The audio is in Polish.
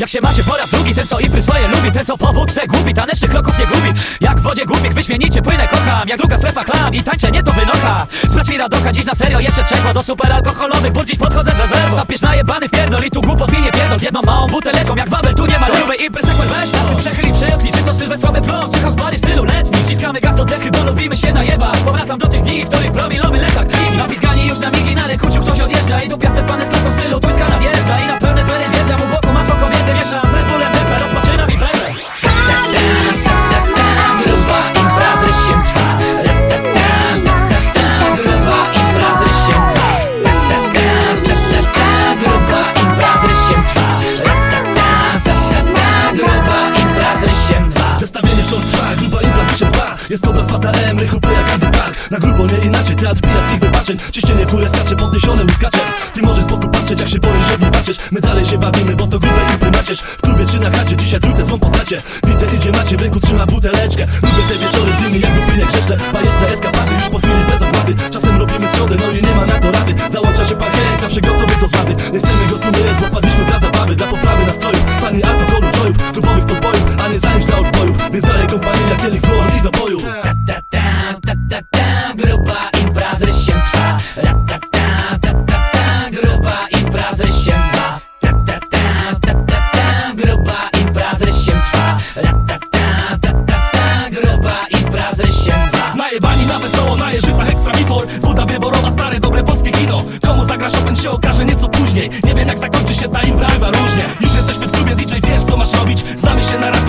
Jak się macie po raz drugi, ten co impry swoje lubi Ten co po wódce głupi, tanecznych kroków nie gubi. Jak w wodzie głupich wyśmienicie płynę kocham Jak druga strefa chlam i tańczę nie to wynocha. Sprać mi radocha, dziś na serio jeszcze trzeba Do super alkoholowych, bo dziś podchodzę z rezerwą Zapisz najebany pierdol i tu głupot mi nie pierdol. Z jedną małą buteleczką, jak wabel tu nie ma Lubię impry sekwer weź nas przechyl i przełknij Czy to sylwestrowy pląs, czy house party w stylu letni. Wciskamy gaz do dechy, bo lubimy się najebać. Powracam do tych dni, w których promilowy Jest obraz fata M, rychu jak Andy Park Na grubo nie inaczej, teatr pijackich wybaczeń. Ciśnienie w górę skacze, podniesione łyskacze Ty możesz z boku patrzeć, jak się boisz, że nie baczysz My dalej się bawimy, bo to grube impry macierz W klubie czy na chacie, dzisiaj trójce swą postacie. Widzę, idzie macie, w ręku trzyma buteleczkę. Lubię te wieczory z nimi, jak ta, gruba imprazy się trwa Ratata, ta, ta, ta, gruba imprazy się trwa Ratata, ta, ta, ta, gruba imprazy się trwa Ratata, ta, ta, ta, gruba imprazy się trwa Najebani na wesoło, na jeżycach ekstra bifor Woda wyborowa, stare, dobre polskie kino Komu zagra Chopin się okaże nieco później Nie wiem jak zakończy się ta imprawa różnie Już jesteśmy w klubie, DJ wiesz co masz robić Znamy się na razie